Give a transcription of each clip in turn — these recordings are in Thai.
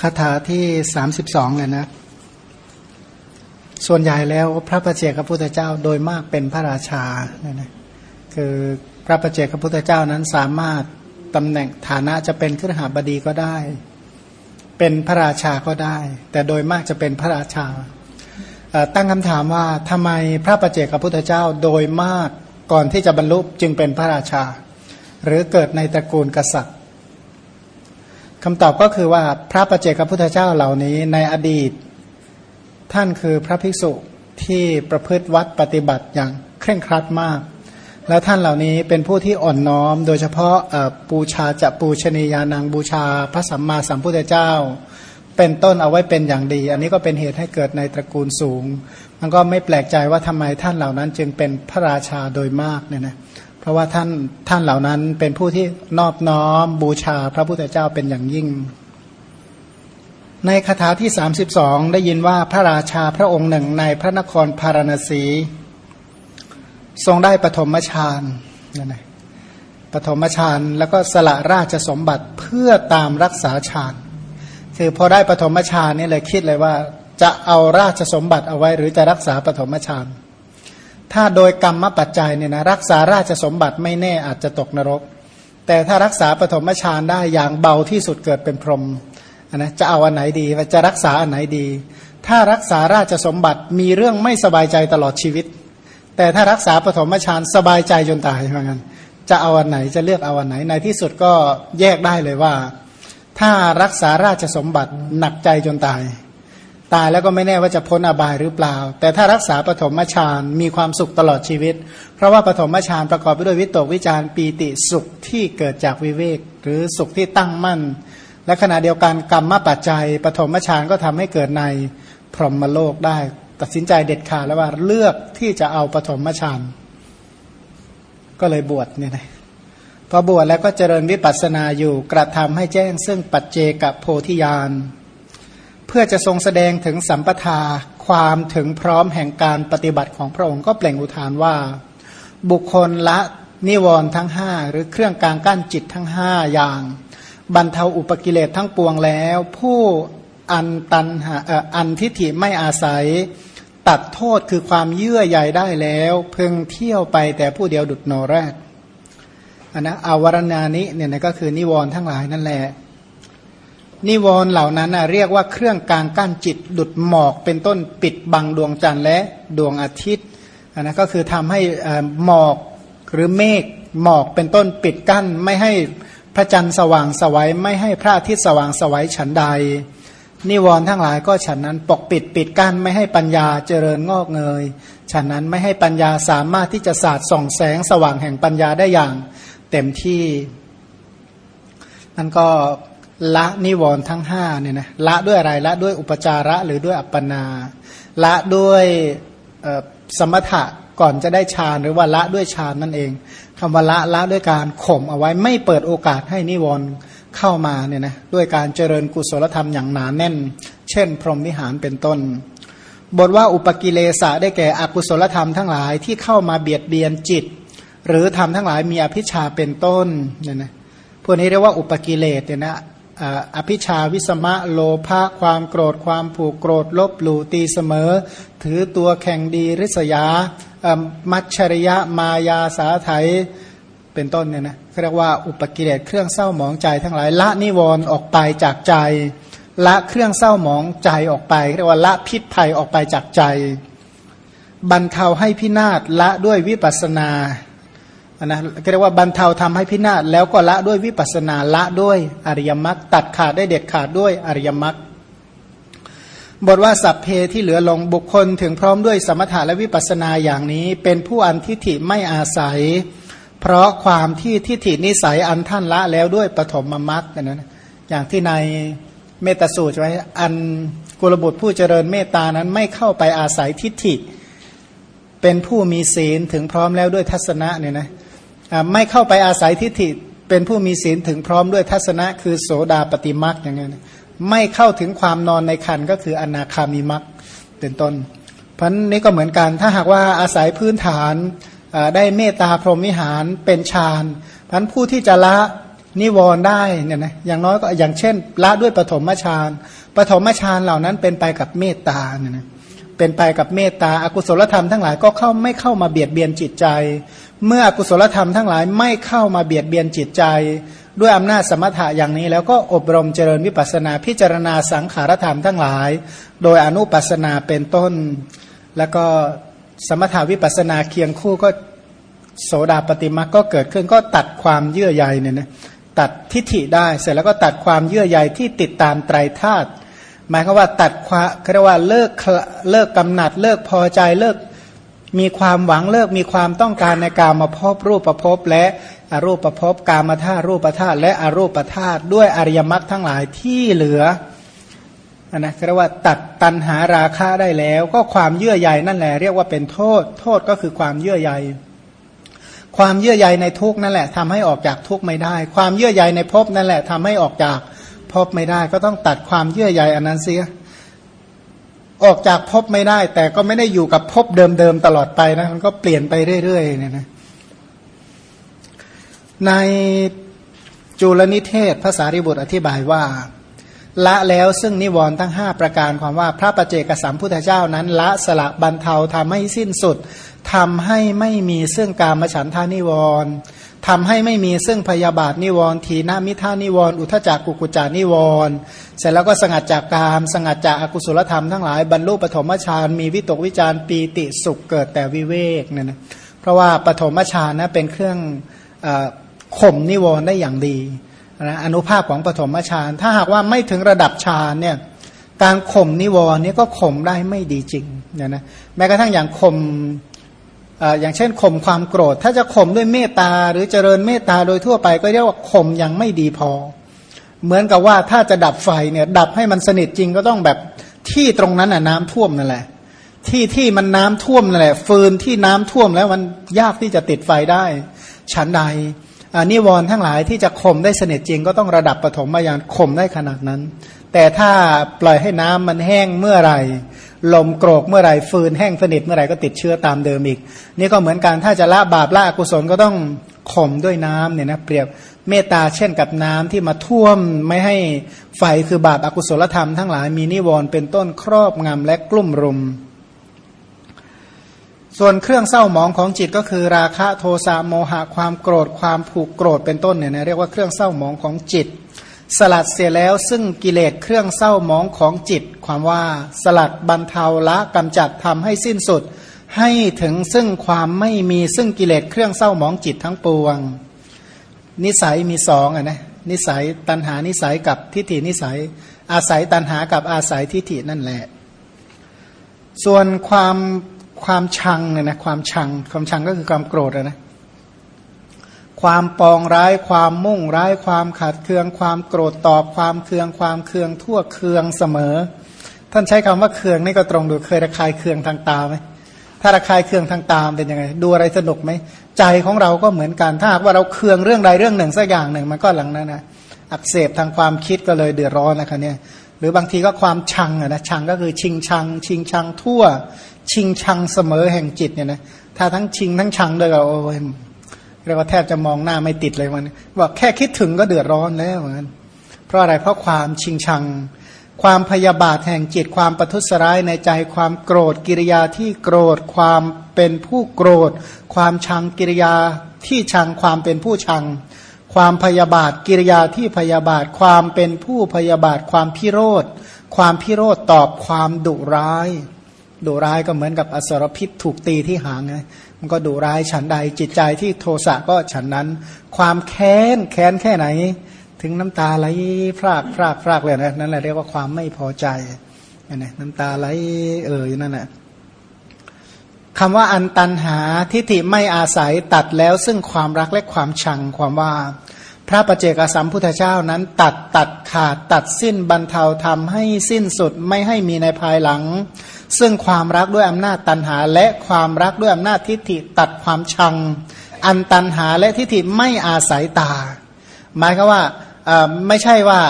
คาถาที่สามสิบสองเลยนะ ส่วนใหญ่แล้วพระประเจกพระพุทธเจ้าโดยมากเป็นพระราชาเนี่ยนะคือพระประเจกพระพุทธเจ้านั้นสามารถตำแหน่งฐานะจะเป็นขึ้นหาบดีก็ได้ เป็นพระราชาก็ได้ แต่โดยมากจะเป็นพระราชา ตั้งคำถามว่าทำไมพระประเจกพระพุทธเจ้าโดยมากก่อนที่จะบรรลุจึงเป็นพระราชา หรือเกิดในตระกูลกษัตริย์ คำตอบก็คือว่าพระประเจกพุทธเจ้าเหล่านี้ในอดีต ท่านคือพระภิกษุที่ประพฤติวัดปฏิบัติอย่างเคร่งครัดมาก แล้วท่านเหล่านี้เป็นผู้ที่อ่อนน้อม โดยเฉพาะปูชาจะปูชนียานังบูชา พระสัมมาสัมพุทธเจ้า เป็นต้นเอาไว้เป็นอย่างดี อันนี้ก็เป็นเหตุให้เกิดในตระกูลสูง มันก็ไม่แปลกใจว่าทำไมท่านเหล่านั้นจึงเป็นพระราชาโดยมากเนี่ยนะ เพราะว่าท่านท่านเหล่านั้นเป็นผู้ที่นอบน้อมบูชาพระพุทธเจ้าเป็นอย่างยิ่ง ในคาถาที่ 32 ได้ยินว่าพระราชาพระองค์หนึ่งในพระนครพาราณสี ทรงได้ปฐมฌานนั่นไงปฐมฌานแล้วก็สละราชสมบัติเพื่อตามรักษาฌานคือพอได้ปฐมฌานนี่เลยคิดเลยว่า จะเอาราชสมบัติเอาไว้หรือจะรักษาปฐมฌาน ถ้าโดยกรรมปัจจัยเนี่ยนะรักษาราชสมบัติไม่แน่อาจจะตกนรก แต่ถ้ารักษาปฐมฌานได้อย่างเบาที่สุดเกิดเป็นพรหมนะจะเอาอันไหนดีจะรักษาอันไหนดี ถ้ารักษาราชสมบัติมีเรื่องไม่สบายใจตลอดชีวิต แต่ถ้ารักษาปฐมฌานสบายใจจนตายเหมือนกันจะเอาอันไหนจะเลือกเอาอันไหนในที่สุดก็แยกได้เลยว่า ถ้ารักษาราชสมบัติหนักใจจนตาย ตายแล้วก็ไม่แน่ว่าจะพ้นอบายหรือเปล่า แต่ถ้ารักษาปฐมฌานมีความสุขตลอดชีวิต เพราะว่าปฐมฌานประกอบไปด้วยวิตกวิจารปีติสุขที่เกิดจากวิเวก หรือสุขที่ตั้งมั่น และขณะเดียวกันกรรมปัจจัยปฐมฌานก็ทำให้เกิดในพรหมโลกได้ ตัดสินใจเด็ดขาดแล้วว่าเลือกที่จะเอาปฐมฌานก็เลยบวชเนี่ยนะพอบวชแล้วก็เจริญวิปัสสนาอยู่กระทำให้แจ้งซึ่งปัจเจกโพธิญาณ เพื่อจะทรงแสดงถึงสัมปทาความถึงพร้อมแห่งการปฏิบัติของพระองค์ก็เปล่งอุทานว่า บุคคลละนิวรณ์ทั้งห้าหรือเครื่องกลางกั้นจิตทั้งห้าอย่าง บรรเทาอุปกิเลสทั้งปวงแล้ว ผู้อันตันหาอันทิฏฐิไม่อาศัย ตัดโทษคือความเยื่อใยได้แล้ว เพึงเที่ยวไปแต่ผู้เดียวดุดโนแรกอันนะอาวรณานิเนี่ยก็คือนิวรณ์ทั้งหลายนั่นแหละ นิวรณ์เหล่านั้นเรียกว่าเครื่องกลางกั้นจิตดุดหมอกเป็นต้นปิดบังดวงจันทร์และดวงอาทิตย์นนะก็คือทำให้หมอกหรือเมฆหมอกเป็นต้นปิดกั้น ไม่ให้พระจันทร์สว่างสวัยไม่ให้พระอาทิตย์สว่างสวัยฉันใด นิวรณ์ทั้งหลายก็ฉันนั้นปกปิดปิดกั้นไม่ให้ปัญญาเจริญงอกเงยฉันนั้นไม่ให้ปัญญาสามารถที่จะสาดส่องแสงสว่างแห่งปัญญาได้อย่างเต็มที่นั่นก็ ละนิวรณ์ทั้งห้าเนี่ยนะละด้วยอะไรละด้วยอุปจาระหรือด้วยอัปปนาละด้วยสมถะก่อนจะได้ฌานหรือว่าละด้วยฌานนั่นเองคำว่าละละด้วยการข่มเอาไว้ไม่เปิดโอกาสให้นิวรณ์เข้ามาเนี่ยนะด้วยการเจริญกุศลธรรมอย่างหนาแน่น เช่น พรหมวิหารเป็นต้น บทว่าอุปกิเลสะได้แก่อกุศลธรรมทั้งหลายที่เข้ามาเบียดเบียนจิต หรือทำทั้งหลายมีอภิชาเป็นต้นเนี่ยนะพวกนี้เรียกว่าอุปกิเลสเนี่ยนะ อภิชาวิสมะโลภะความโกรธความผูกโกรธลบหลู่ตีเสมอ ถือตัวแข่งดีริษยามัชริยะมายาสาไถเป็นต้นเนี่ยนะเรียกว่าอุปกิเลสเครื่องเศร้าหมองใจทั้งหลายละนิวรณ์ออกไปจากใจ ละเครื่องเศร้าหมองใจออกไป เรียกว่าละพิษภัยออกไปจากใจ บรรเทาให้พินาศละด้วยวิปัสนา นะเรียกว่าบรรเทาทำให้พินาศแล้วก็ละด้วยวิปัสนาละด้วยอริยมรรคตัดขาดได้เด็ดขาดด้วยอริยมรรคบทว่าสัพเพที่เหลือลงบุคคลถึงพร้อมด้วยสมถะและวิปัสนาอย่างนี้ เป็นผู้อันทิฏฐิไม่อาศัย เพราะความที่ทิฏฐินิสัยอันท่านละแล้วด้วยปฐมมรรคนะอย่างที่ในเมตสูตรไว้อันกุลบุตรผู้เจริญเมตตานั้นไม่เข้าไปอาศัยทิฏฐิ เป็นผู้มีศีลถึงพร้อมแล้วด้วยทัศนะเนี่ยนะ ไม่เข้าไปอาศัยทิฏฐิเป็นผู้มีศีลถึงพร้อมด้วยทัศนะคือโสดาปฏิมักอย่างนี้ไม่เข้าถึงความนอนในคันก็คืออนาคามิมักเป็นต้น เพราะนี้ก็เหมือนกันถ้าหากว่าอาศัยพื้นฐานได้เมตตาพรหมวิหารเป็นฌานพันผู้ที่จะละนิวรณ์ได้เนี่ยนะอย่างน้อยก็อย่างเช่น ละด้วยปฐมฌานปฐมฌานเหล่านั้นเป็นไปกับเมตตาเนี่ยนะ เป็นไปกับเมตตาอากุศลธรรมทั้งหลายก็เข้าไม่เข้ามาเบียดเบียนจิตใจ เมื่ออกุศลธรรมทั้งหลายไม่เข้ามาเบียดเบียนจิตใจ ด้วยอำนาจสมถะอย่างนี้ แล้วก็อบรมเจริญวิปัสนาพิจารณาสังขารธรรมทั้งหลาย โดยอนุปัสนาเป็นต้น แล้วก็สมถาวิปัสนาเคียงคู่ก็โสดาปฏิมาก็เกิดขึ้นก็ตัดความเยื่อใยเนี่ยนะตัดทิฏฐิได้เสร็จแล้วก็ตัดความเยื่อใยที่ติดตามไตรธาตุ หมายความว่าตัดความเรียกว่าเลิกเลิกกำหนัด เลิกพอใจเลิกมีความหวังเลิกมีความต้องการในการมาพบรูปประพบและอรูปประพบการมธาตุรูปธาตุและอรูปธาตุด้วยอริยมรรคทั้งหลายที่เหลือนะเรียกว่าตัดตันหาราคาได้แล้ว ก็ความเยื่อใยนั่นแหละเรียกว่าเป็นโทษ โทษก็คือความเยื่อใยความเยื่อใยในทุกนั่นแหละทำให้ออกจากทุกไม่ได้ ความเยื่อใยในภพนั่นแหละทำให้ออกจาก ภพไม่ได้ ก็ต้องตัดความเยื่อใยอันนั้นเสีย ออกจากภพไม่ได้ แต่ก็ไม่ได้อยู่กับภพเดิมๆตลอดไปนะมันก็เปลี่ยนไปเรื่อยๆเนี่ยนะในจุลนิเทศภาษาริบุตรอธิบายว่า ละแล้วซึ่งนิวรณ์ทั้งห้าประการความว่าพระประเจกสัมพุทธเจ้านั้น ละสละบรรเทาทำให้สิ้นสุดทำให้ไม่มีซึ่งการมฉันทานิวรณ์ ทำให้ไม่มีซึ่งพยาบาทนิวรณ์ทีนามิท่านิวรณ์อุทจักกุกุจานิวรณ์เสร็จแล้วก็สงัดจากกาม สงัดจากอากุศลธรรมทั้งหลายบรรลุปฐมฌานมีวิตกวิจารปีติสุขเกิดแต่วิเวกเนี่ยนะเพราะว่าปฐมฌานนะเป็นเครื่องข่มนิวรณ์ได้อย่างดีนะอนุภาพของปฐมฌานถ้าหากว่าไม่ถึงระดับฌานเนี่ยการข่มนิวรณ์นี่ก็ข่มได้ไม่ดีจริงเนี่ยนะแม้กระทั่งอย่างข่ม อย่างเช่นข่มความโกรธ ถ้าจะข่มด้วยเมตตาหรือเจริญเมตตาโดยทั่วไปก็เรียกว่าข่มยังไม่ดีพอ เหมือนกับว่าถ้าจะดับไฟเนี่ยดับให้มันสนิทจริงก็ต้องแบบที่ตรงนั้นน่ะน้ำท่วมนั่นแหละ ที่ที่มันน้ำท่วมนั่นแหละ ฟืนที่น้ำท่วมแล้วมันยากที่จะติดไฟได้ ฉันใดนิวรณ์ทั้งหลายที่จะข่มได้สนิทจริงก็ต้องระดับปฐมมาอย่างข่มได้ขนาดนั้น แต่ถ้าปล่อยให้น้ำมันแห้งเมื่อไหร่ ลมโกรกเมื่อไหร่ฟืนแห้งสนิทเมื่อไหร่ก็ติดเชื้อตามเดิมอีก นี่ก็เหมือนกันถ้าจะละบาปละอกุศลก็ต้องข่มด้วยน้ำเนี่ยนะเปรียบเมตตาเช่นกับน้ำที่มาท่วมไม่ให้ไฟคือบาปอากุศลธรรมทั้งหลายมีนิวรณ์เป็นต้นครอบงำและกลุ่มรุม ส่วนเครื่องเศร้าหมองของจิตก็คือราคะโทสะโมหะความโกรธความผูกโกรธเป็นต้นเนี่ยนะเรียกว่าเครื่องเศร้าหมองของจิต สลัดเสียแล้วซึ่งกิเลสเครื่องเศร้ามองของจิต ความว่าสลัดบรรเทาละกำจัดทำให้สิ้นสุด ให้ถึงซึ่งความไม่มีซึ่งกิเลสเครื่องเศร้ามองจิตทั้งปวง นิสัยมีสองอะนะนิสัยตันหานิสัยกับทิฏฐินิสัย อาศัยตันหากับอาศัยทิฏฐินั่นแหละ ส่วนความความชังเนี่ยนะความชังความชังก็คือความโกรธนะ ความปองร้ายความมุ่งร้ายความขัดเคือง ความโกรธตอบความเคือง ความเคืองทั่วเคืองเสมอ ท่านใช้คำว่าเคืองนี่ก็ตรงดูเคยระคายเคืองทางตาไหมถ้าระคายเคืองทางตามเป็นยังไง ดูอะไรสนุกไหมใจของเราก็เหมือนกันถ้าหากว่าเราเคืองเรื่องใดเรื่องหนึ่งสักอย่างหนึ่งมันก็หลังนั้นนะอักเสบทางความคิดก็เลยเดือดร้อนนะคะเนี่ยหรือบางทีก็ความชังอะนะชังก็คือชิงชัง ชิงชังทั่ว ชิงชังเสมอแห่งจิตเนี่ยนะถ้าทั้งชิงทั้งชังด้วยก็โอ้ย เรียกว่าแทบจะมองหน้าไม่ติดเลยมันบอกแค่คิดถึงก็เดือดร้อนแล้วเหมือนกันเพราะอะไรเพราะความชิงชัง ความพยาบาทแห่งจิตความประทุษร้ายในใจความโกรธกิริยาที่โกรธความเป็นผู้โกรธ ความชังกิริยาที่ชังความเป็นผู้ชัง ความพยาบาทกิริยาที่พยาบาท ความเป็นผู้พยาบาท ความพิโรธ ความพิโรธตอบความดุร้ายดุร้ายก็เหมือนกับอสรพิษถูกตีที่หางไง มันก็ดุร้ายฉันใดจิตใจที่โทสะก็ฉันนั้น ความแค้นแค้นแค่ไหน ถึงน้ำตาไหลพรากพรากพรากเลยนะนั่นแหละเรียกว่าความไม่พอใจนะน้ำตาไหลเอ่ยนั่นแหละคำว่าอันตันหาทิฏฐิไม่อาศัยตัดแล้วซึ่งความรักและความชังความว่า พระประเจกสัมพุทธเจ้านั้นตัดตัดขาดตัดสิ้นบรรเทาทำให้สิ้นสุดไม่ให้มีในภายหลัง ซึ่งความรักด้วยอำนาจตันหา และความรักด้วยอำนาจทิฏฐิตัดความชัง อันตันหาและทิฏฐิไม่อาศัยตา หมายคือว่าไม่ใช่ว่า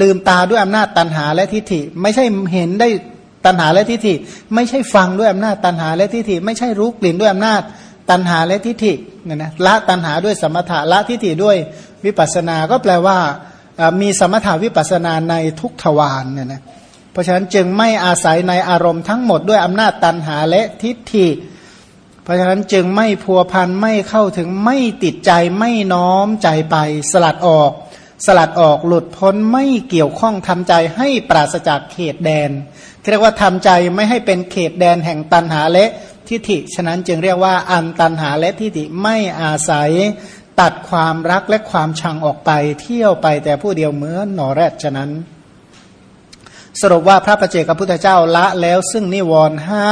ลืมตาด้วยอำนาจตันหาและทิฏฐิ ไม่ใช่เห็นได้ตันหาและทิฏฐิ ไม่ใช่ฟังด้วยอำนาจตันหาและทิฏฐิ ไม่ใช่รู้กลิ่นด้วยอำนาจตันหาและทิฏฐิเนี่ยนะละตันหาด้วยสมถะละทิฏฐิด้วยวิปัสสนา ก็แปลว่ามีสมถาวิปัสสนาในทุกทวารเนี่ยนะ เพราะฉะนั้นจึงไม่อาศัยในอารมณ์ทั้งหมดด้วยอำนาจตันหาและทิฏฐิ เพราะฉะนั้นจึงไม่พัวพันไม่เข้าถึงไม่ติดใจไม่น้อมใจไป สลัดออก สลัดออกหลุดพ้นไม่เกี่ยวข้องทำใจให้ปราศจากเขตแดนเรียกว่าทำใจไม่ให้เป็นเขตแดนแห่งตันหาและทิฏฐิ ฉะนั้นจึงเรียกว่าอันตันหาและทิฏฐิไม่อาศัยตัดความรักและความชังออกไปเที่ยวไปแต่ผู้เดียวเหมือนหนอแรดฉะนั้น สรุปว่าพระประเจกับพุทธเจ้าละแล้วซึ่งนิวรณ์ห้า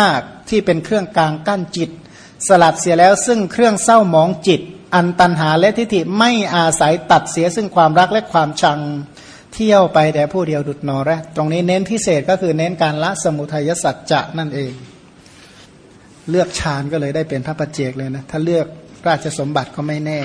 ที่เป็นเครื่องกลางกั้นจิต สลัดเสียแล้วซึ่งเครื่องเศร้าหมองจิต อันตันหาและทิฏฐิไม่อาศัยตัดเสียซึ่งความรักและความชังเที่ยวไปแต่ผู้เดียวดุดนอแรดตรงนี้เน้นพิเศษก็คือเน้นการละสมุทัยสัจจะนั่นเอง เลือกฌานก็เลยได้เป็นพระประเจกเลยนะถ้าเลือกราชสมบัติก็ไม่แน่